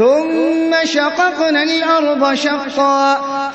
ثُمَّ شَقَقْنَا الْأَرْضَ شَقًّا.